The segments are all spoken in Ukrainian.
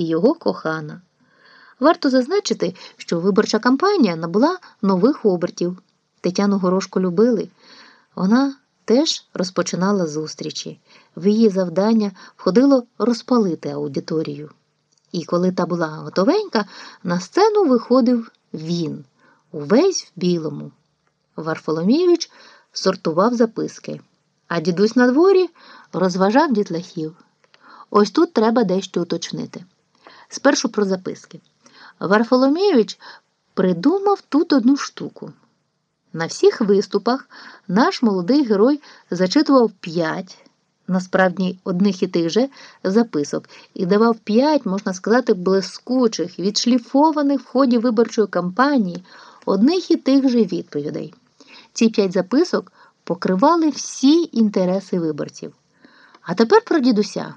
і його кохана. Варто зазначити, що виборча кампанія набула нових обертів. Тетяну Горошко любили. Вона теж розпочинала зустрічі. В її завдання входило розпалити аудиторію. І коли та була готовенька, на сцену виходив він, увесь в білому. Варфоломійович сортував записки, а дідусь на дворі розважав дітлахів. Ось тут треба дещо уточнити. Спершу про записки. Варфоломійович придумав тут одну штуку. На всіх виступах наш молодий герой зачитував п'ять, насправді одних і тих же записок, і давав п'ять, можна сказати, блискучих, відшліфованих в ході виборчої кампанії одних і тих же відповідей. Ці п'ять записок покривали всі інтереси виборців. А тепер про дідуся.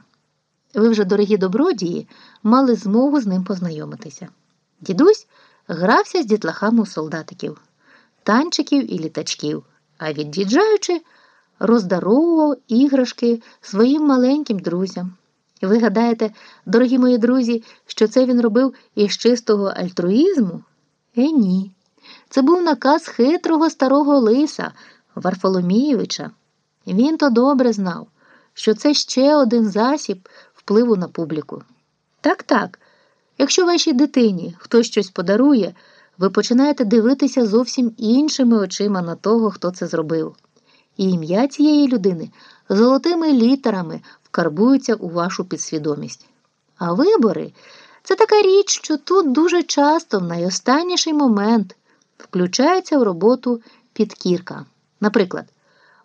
Ви вже, дорогі добродії, мали змогу з ним познайомитися. Дідусь грався з дітлахами у солдатиків, танчиків і літачків, а від'їжджаючи, роздаровував іграшки своїм маленьким друзям. Ви гадаєте, дорогі мої друзі, що це він робив із чистого альтруїзму? Е, ні. Це був наказ хитрого старого лиса Варфоломійовича. Він то добре знав, що це ще один засіб впливу на публіку. Так, так. Якщо вашій дитині хтось щось подарує, ви починаєте дивитися зовсім іншими очима на того, хто це зробив. І ім'я цієї людини золотими літерами вкарбується у вашу підсвідомість. А вибори це така річ, що тут дуже часто, в найостанніший момент, включається в роботу підкірка. Наприклад,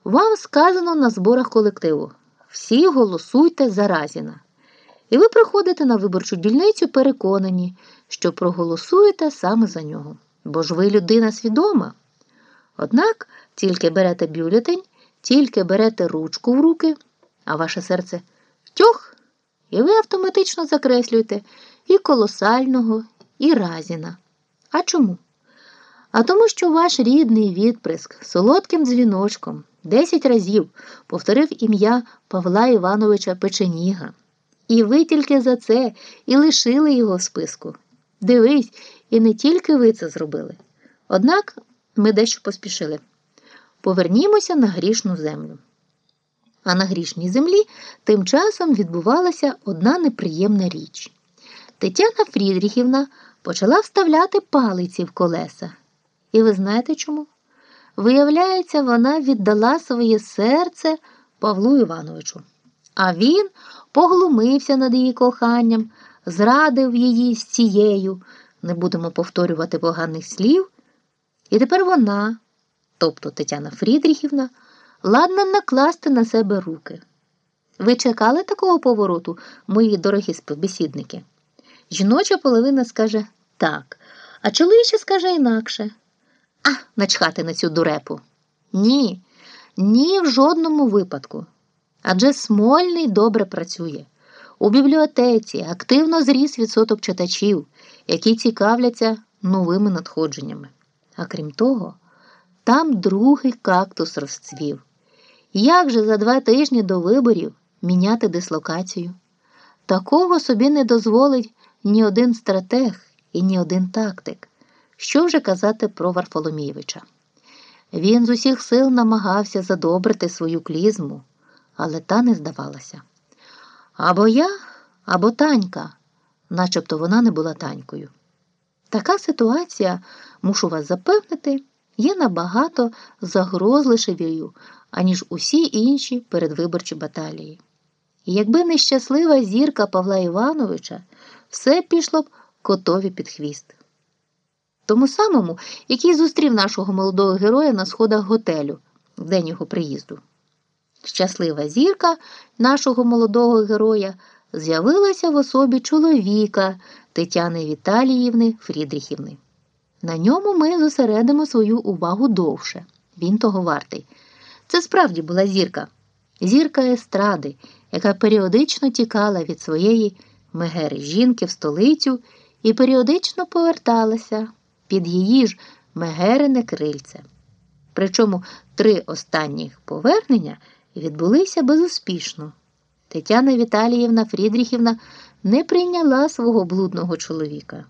вам сказано на зборах колективу всі голосуйте за Разіна. І ви приходите на виборчу дільницю переконані, що проголосуєте саме за нього. Бо ж ви людина свідома. Однак тільки берете бюлетень, тільки берете ручку в руки, а ваше серце тьох, і ви автоматично закреслюєте і колосального, і разіна. А чому? А тому, що ваш рідний відприск солодким дзвіночком десять разів повторив ім'я Павла Івановича Печеніга. І ви тільки за це і лишили його в списку. Дивись, і не тільки ви це зробили. Однак ми дещо поспішили. Повернімося на грішну землю. А на грішній землі тим часом відбувалася одна неприємна річ. Тетяна Фрідріхівна почала вставляти палиці в колеса. І ви знаєте чому? Виявляється, вона віддала своє серце Павлу Івановичу. А він поглумився над її коханням, зрадив її з цією, не будемо повторювати поганих слів. І тепер вона, тобто Тетяна Фрідріхівна, ладна накласти на себе руки. Ви чекали такого повороту, мої дорогі співбесідники? Жіноча половина скаже так, а чоловіча скаже інакше. А, начхати на цю дурепу. Ні, ні в жодному випадку. Адже Смольний добре працює. У бібліотеці активно зріс відсоток читачів, які цікавляться новими надходженнями. А крім того, там другий кактус розцвів. Як же за два тижні до виборів міняти дислокацію? Такого собі не дозволить ні один стратег і ні один тактик. Що вже казати про Варфоломійовича? Він з усіх сил намагався задобрити свою клізму, але та не здавалася. Або я, або танька, начебто вона не була танькою. Така ситуація, мушу вас запевнити, є набагато загрозливішою, аніж усі інші передвиборчі баталії. І якби нещаслива зірка Павла Івановича, все пішло б котові під хвіст. Тому самому, який зустрів нашого молодого героя на сходах готелю в день його приїзду. Щаслива зірка нашого молодого героя з'явилася в особі чоловіка Тетяни Віталіївни Фрідріхівни. На ньому ми зосередимо свою увагу довше. Він того вартий. Це справді була зірка, зірка естради, яка періодично тікала від своєї мегери жінки в столицю і періодично поверталася під її ж мегерине крильце. Причому три останніх повернення відбулися безуспішно. Тетяна Віталіївна Фрідріхівна не прийняла свого блудного чоловіка.